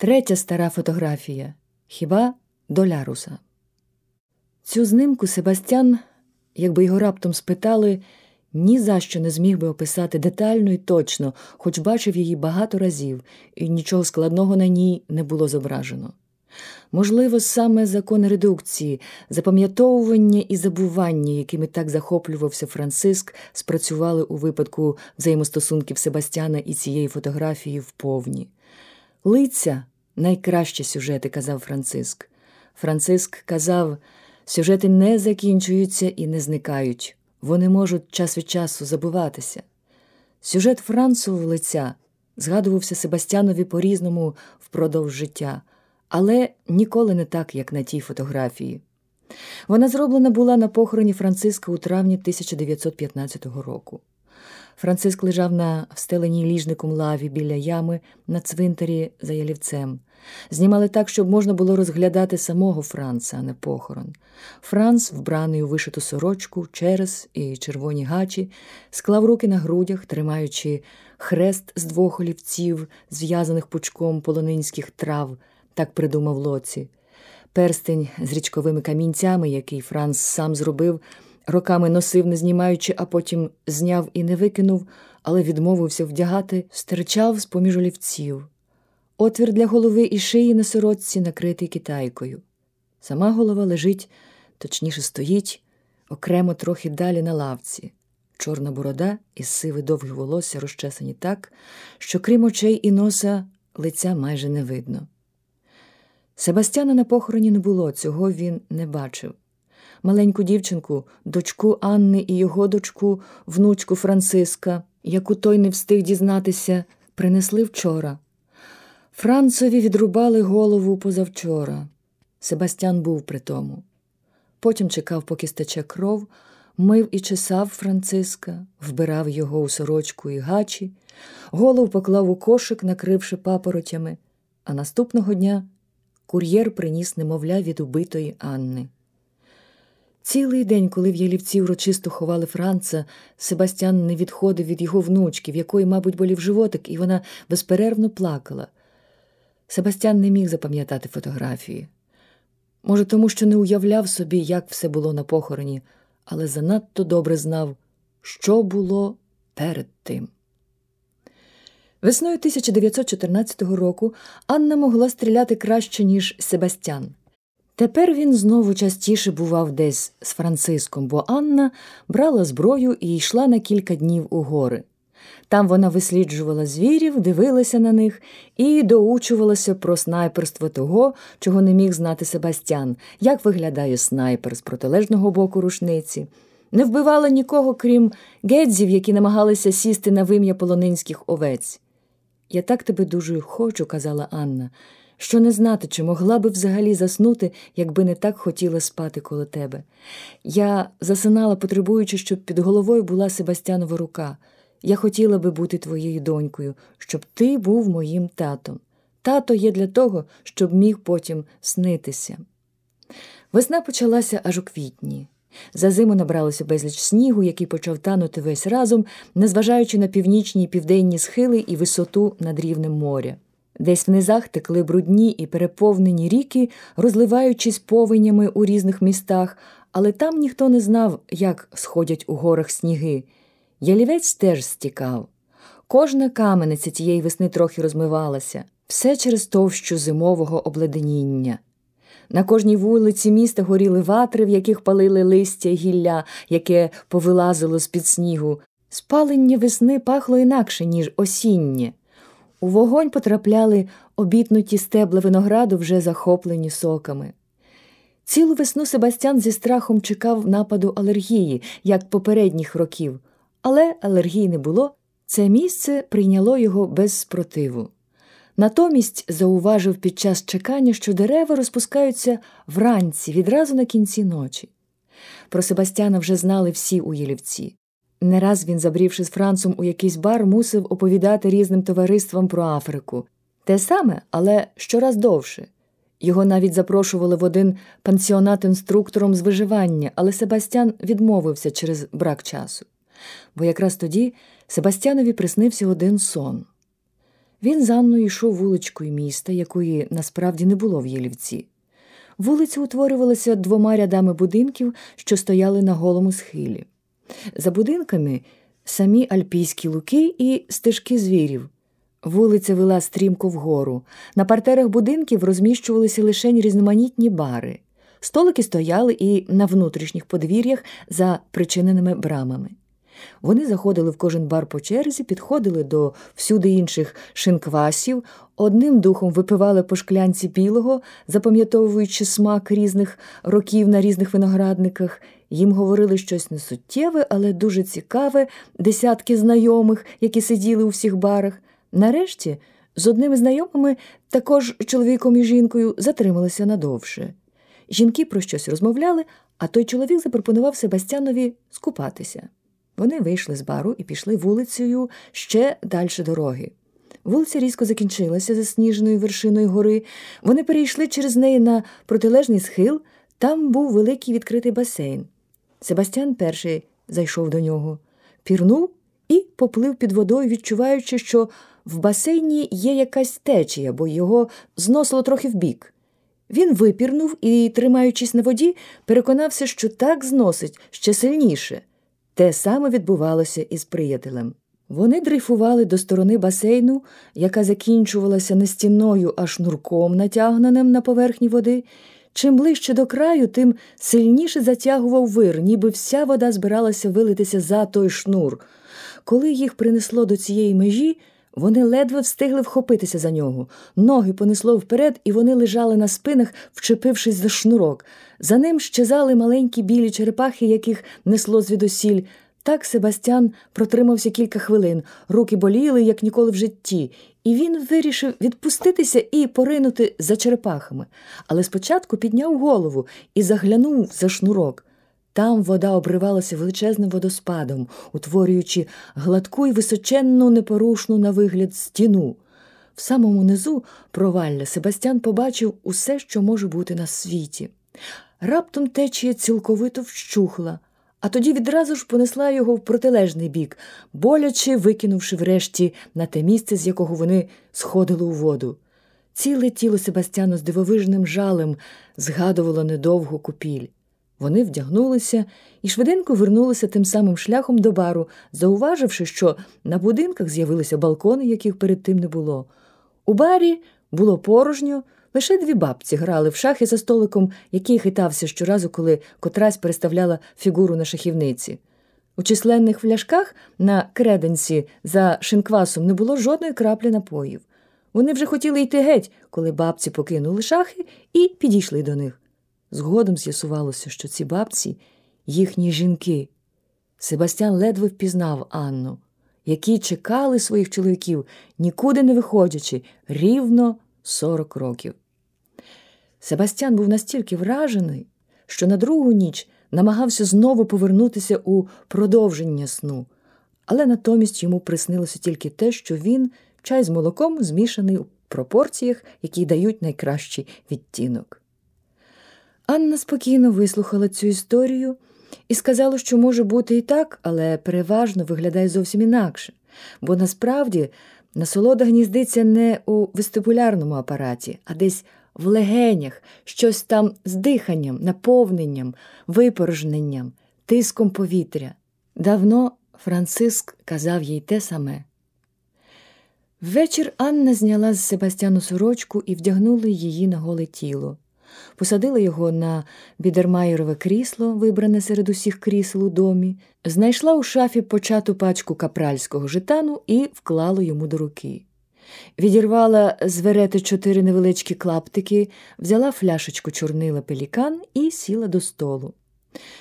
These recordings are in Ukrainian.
Третя стара фотографія хіба до Ляруса. Цю знимку Себастьян, якби його раптом спитали, ні за що не зміг би описати детально і точно, хоч бачив її багато разів, і нічого складного на ній не було зображено. Можливо, саме закон редукції, запам'ятовування і забування, якими так захоплювався Франциск, спрацювали у випадку взаємостосунків Себастьяна і цієї фотографії вповні. Лиця найкращі сюжети, казав Франциск. Франциск казав, сюжети не закінчуються і не зникають, вони можуть час від часу забуватися. Сюжет Францового лиця згадувався Себастьянові по різному впродовж життя але ніколи не так, як на тій фотографії. Вона зроблена була на похороні Франциска у травні 1915 року. Франциск лежав на встеленій ліжником лаві біля ями на цвинтарі за ялівцем. Знімали так, щоб можна було розглядати самого Франца, а не похорон. Франц, вбраний у вишиту сорочку, через і червоні гачі, склав руки на грудях, тримаючи хрест з двох олівців, зв'язаних пучком полонинських трав так придумав лоці. Перстень з річковими камінцями, який Франц сам зробив, роками носив, не знімаючи, а потім зняв і не викинув, але відмовився вдягати, стирчав з поміж олівців. Отвір для голови і шиї на сорочці накритий китайкою. Сама голова лежить, точніше стоїть, окремо трохи далі на лавці. Чорна борода і сиве довге волосся розчесані так, що крім очей і носа лиця майже не видно. Себастьяна на похороні не було, цього він не бачив. Маленьку дівчинку, дочку Анни і його дочку, внучку Франциска, яку той не встиг дізнатися, принесли вчора. Францові відрубали голову позавчора. Себастьян був при тому. Потім чекав, поки стече кров, мив і чесав Франциска, вбирав його у сорочку і гачі, голову поклав у кошик, накривши папоротями, а наступного дня кур'єр приніс немовля від убитої Анни. Цілий день, коли в Ялівці урочисто ховали Франца, Себастьян не відходив від його внучки, в якої, мабуть, болів животик, і вона безперервно плакала. Себастьян не міг запам'ятати фотографії. Може, тому що не уявляв собі, як все було на похороні, але занадто добре знав, що було перед тим. Весною 1914 року Анна могла стріляти краще, ніж Себастьян. Тепер він знову частіше бував десь з Франциском, бо Анна брала зброю і йшла на кілька днів у гори. Там вона висліджувала звірів, дивилася на них і доучувалася про снайперство того, чого не міг знати Себастьян, як виглядає снайпер з протилежного боку рушниці. Не вбивала нікого, крім гедзів, які намагалися сісти на вим'я полонинських овець. Я так тебе дуже хочу, казала Анна, що не знати, чи могла би взагалі заснути, якби не так хотіла спати коло тебе. Я засинала, потребуючи, щоб під головою була Себастьянова рука. Я хотіла би бути твоєю донькою, щоб ти був моїм татом. Тато є для того, щоб міг потім снитися. Весна почалася аж у квітні. За зиму набралося безліч снігу, який почав танути весь разом, незважаючи на північні і південні схили і висоту над рівнем моря. Десь в низах текли брудні і переповнені ріки, розливаючись повенями у різних містах, але там ніхто не знав, як сходять у горах сніги. Ялівець теж стікав. Кожна камениця тієї весни трохи розмивалася, все через товщу зимового обледеніння. На кожній вулиці міста горіли ватри, в яких палили листя гілля, яке повилазило з під снігу. Спалення весни пахло інакше, ніж осіннє. У вогонь потрапляли обітнуті стебла винограду, вже захоплені соками. Цілу весну Себастьян зі страхом чекав нападу алергії, як попередніх років, але алергії не було. Це місце прийняло його без спротиву. Натомість зауважив під час чекання, що дерева розпускаються вранці, відразу на кінці ночі. Про Себастьяна вже знали всі у Єлівці. Не раз він, забрівши з Францом у якийсь бар, мусив оповідати різним товариствам про Африку. Те саме, але щораз довше. Його навіть запрошували в один пансіонат інструктором з виживання, але Себастьян відмовився через брак часу. Бо якраз тоді Себастьянові приснився один сон. Він з Анною йшов вуличкою міста, якої насправді не було в Єлівці. Вулиця утворювалася двома рядами будинків, що стояли на голому схилі. За будинками самі альпійські луки і стежки звірів. Вулиця вела стрімко вгору. На партерах будинків розміщувалися лише різноманітні бари. Столики стояли і на внутрішніх подвір'ях за причиненими брамами. Вони заходили в кожен бар по черзі, підходили до всюди інших шинквасів, одним духом випивали по шклянці білого, запам'ятовуючи смак різних років на різних виноградниках. Їм говорили щось несуттєве, але дуже цікаве, десятки знайомих, які сиділи у всіх барах. Нарешті з одними знайомими, також чоловіком і жінкою, затрималися надовше. Жінки про щось розмовляли, а той чоловік запропонував Себастьянові скупатися. Вони вийшли з бару і пішли вулицею ще далі дороги. Вулиця різко закінчилася засніженою вершиною гори. Вони перейшли через неї на протилежний схил. Там був великий відкритий басейн. Себастьян перший зайшов до нього, пірнув і поплив під водою, відчуваючи, що в басейні є якась течія, бо його зносило трохи вбік. Він випірнув і, тримаючись на воді, переконався, що так зносить ще сильніше. Те саме відбувалося із приятелем. Вони дрейфували до сторони басейну, яка закінчувалася не стіною, а шнурком, натягненим на поверхні води. Чим ближче до краю, тим сильніше затягував вир, ніби вся вода збиралася вилитися за той шнур. Коли їх принесло до цієї межі, вони ледве встигли вхопитися за нього. Ноги понесло вперед, і вони лежали на спинах, вчепившись за шнурок. За ним щезали маленькі білі черепахи, яких несло звідусіль. Так Себастьян протримався кілька хвилин, руки боліли, як ніколи в житті, і він вирішив відпуститися і поринути за черепахами. Але спочатку підняв голову і заглянув за шнурок. Там вода обривалася величезним водоспадом, утворюючи гладку і височенну, непорушну на вигляд стіну. В самому низу провалля Себастьян побачив усе, що може бути на світі. Раптом течія цілковито вщухла, а тоді відразу ж понесла його в протилежний бік, боляче викинувши врешті на те місце, з якого вони сходили у воду. Ціле тіло Себастьяна з дивовижним жалем згадувало недовгу купіль. Вони вдягнулися і швиденько вернулися тим самим шляхом до бару, зауваживши, що на будинках з'явилися балкони, яких перед тим не було. У барі було порожньо, лише дві бабці грали в шахи за столиком, який хитався щоразу, коли котрась переставляла фігуру на шахівниці. У численних фляшках на креденці за шинквасом не було жодної краплі напоїв. Вони вже хотіли йти геть, коли бабці покинули шахи і підійшли до них. Згодом з'ясувалося, що ці бабці їхні жінки. Себастьян ледве впізнав Анну, які чекали своїх чоловіків, нікуди не виходячи, рівно сорок років. Себастьян був настільки вражений, що на другу ніч намагався знову повернутися у продовження сну, але натомість йому приснилося тільки те, що він чай з молоком змішаний у пропорціях, які дають найкращий відтінок. Анна спокійно вислухала цю історію і сказала, що може бути і так, але переважно виглядає зовсім інакше, бо насправді насолода гніздиться не у вестибулярному апараті, а десь в легенях, щось там з диханням, наповненням, випорожненням, тиском повітря. Давно Франциск казав їй те саме. Ввечір Анна зняла з Себастьяну сорочку і вдягнула її на голе тіло посадила його на бідермаєрове крісло, вибране серед усіх крісел у домі, знайшла у шафі почату пачку капральського житану і вклала йому до руки. Відірвала з верети чотири невеличкі клаптики, взяла фляшечку чорнила пелікан і сіла до столу.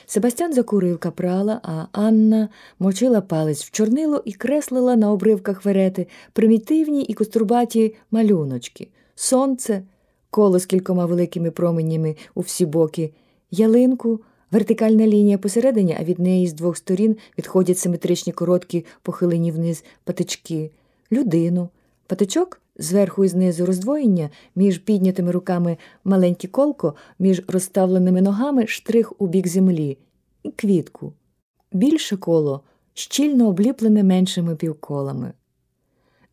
Себастьян закурив капрала, а Анна мочила палець в чорнило і креслила на обривках верети примітивні і кострубаті малюночки, сонце, коло з кількома великими променями у всі боки, ялинку, вертикальна лінія посередині, а від неї з двох сторін відходять симетричні короткі, похилені вниз патички, людину, патичок зверху і знизу роздвоєння, між піднятими руками маленьке колко, між розставленими ногами штрих у бік землі, квітку. Більше коло щільно обліплене меншими півколами.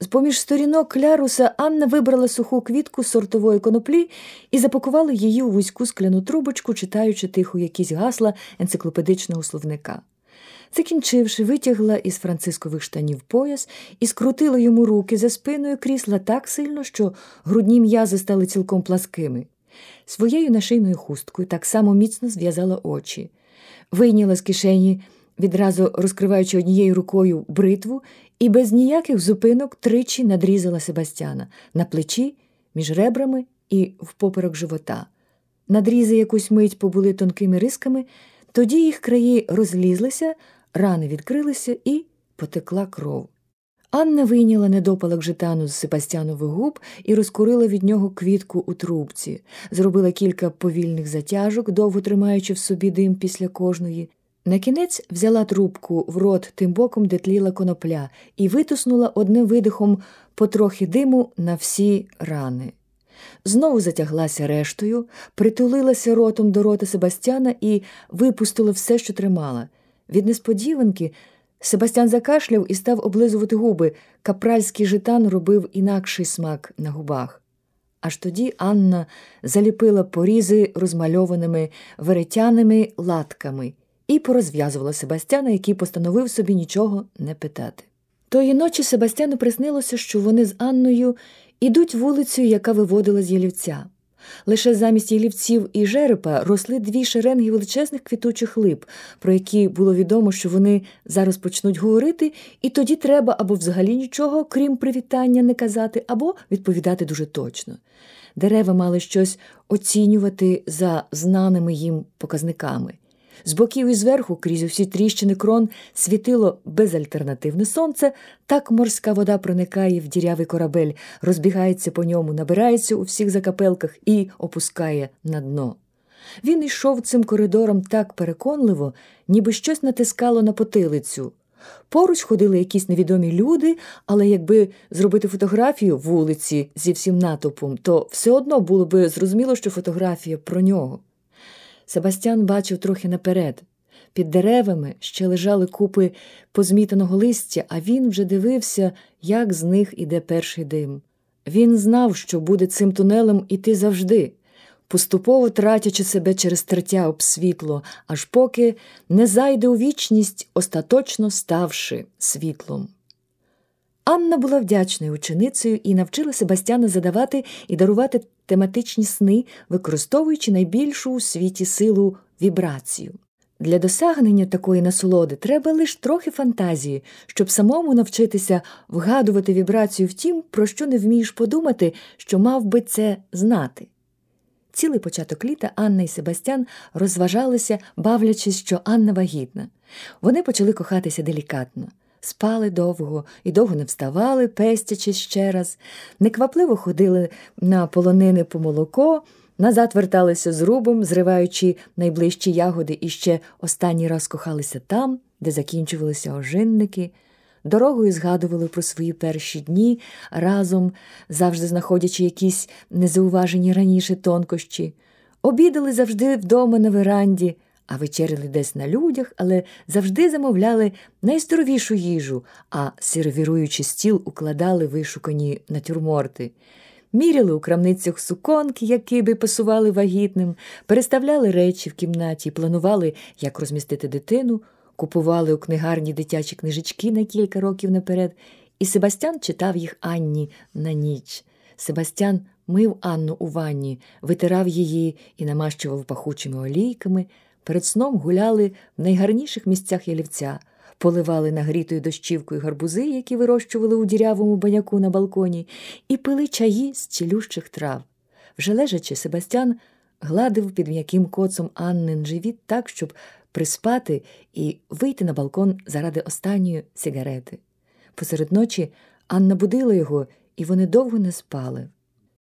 З поміж сторінок кляруса Анна вибрала суху квітку з сортової коноплі і запакувала її у вузьку скляну трубочку, читаючи тихо якісь гасла енциклопедичного словника. Закінчивши, витягла із францискових штанів пояс і скрутила йому руки за спиною крісла так сильно, що грудні м'язи стали цілком пласкими. Своєю нашийною хусткою так само міцно зв'язала очі, вийняла з кишені, відразу розкриваючи однією рукою бритву, і без ніяких зупинок тричі надрізала Себастьяна на плечі, між ребрами і впоперек живота. Надрізи якусь мить побули тонкими рисками, тоді їх краї розлізлися, рани відкрилися і потекла кров. Анна вийняла недопалок житану з Себастьянових губ і розкурила від нього квітку у трубці, зробила кілька повільних затяжок, довго тримаючи в собі дим після кожної. Накінець взяла трубку в рот тим боком, де тліла конопля, і витиснула одним видихом потрохи диму на всі рани. Знову затяглася рештою, притулилася ротом до рота Себастьяна і випустила все, що тримала. Від несподіванки Себастьян закашляв і став облизувати губи. Капральський житан робив інакший смак на губах. Аж тоді Анна заліпила порізи розмальованими веретяними латками і порозв'язувала Себастьяна, який постановив собі нічого не питати. Тої ночі Себастьяну приснилося, що вони з Анною ідуть вулицею, яка виводила з ялівця. Лише замість ялівців і жерепа росли дві шеренги величезних квітучих лип, про які було відомо, що вони зараз почнуть говорити, і тоді треба або взагалі нічого, крім привітання, не казати, або відповідати дуже точно. Дерева мали щось оцінювати за знаними їм показниками. З боків і зверху, крізь усі тріщини крон, світило безальтернативне сонце, так морська вода проникає в дірявий корабель, розбігається по ньому, набирається у всіх закапелках і опускає на дно. Він йшов цим коридором так переконливо, ніби щось натискало на потилицю. Поруч ходили якісь невідомі люди, але якби зробити фотографію вулиці зі всім натовпом, то все одно було би зрозуміло, що фотографія про нього. Себастьян бачив трохи наперед. Під деревами ще лежали купи позмітаного листя, а він вже дивився, як з них іде перший дим. Він знав, що буде цим тунелем іти завжди, поступово тратячи себе через тертя об світло, аж поки не зайде у вічність, остаточно ставши світлом. Анна була вдячною ученицею і навчила Себастьяна задавати і дарувати тематичні сни, використовуючи найбільшу у світі силу вібрацію. Для досягнення такої насолоди треба лише трохи фантазії, щоб самому навчитися вгадувати вібрацію в тім, про що не вмієш подумати, що мав би це знати. Цілий початок літа Анна і Себастьян розважалися, бавлячись, що Анна вагітна. Вони почали кохатися делікатно спали довго і довго не вставали, пестячись ще раз, неквапливо ходили на полонини по молоко, назад верталися з рубом, зриваючи найближчі ягоди, і ще останній раз кохалися там, де закінчувалися ожинники. Дорогою згадували про свої перші дні разом, завжди знаходячи якісь незауважені раніше тонкощі, обідали завжди вдома на веранді, а вечеряли десь на людях, але завжди замовляли найздоровішу їжу, а сервіруючи стіл, укладали вишукані натюрморти. Міряли у крамницях суконки, які би пасували вагітним, переставляли речі в кімнаті, планували, як розмістити дитину, купували у книгарні дитячі книжечки на кілька років наперед, і Себастьян читав їх Анні на ніч. Себастьян мив Анну у ванні, витирав її і намащував пахучими олійками, Перед сном гуляли в найгарніших місцях ялівця, поливали нагрітою дощівкою гарбузи, які вирощували у дірявому баняку на балконі, і пили чаї з цілющих трав. Вже лежачи, Себастьян гладив під м'яким коцом Аннин живіт так, щоб приспати і вийти на балкон заради останньої сигарети. Посеред ночі Анна будила його, і вони довго не спали.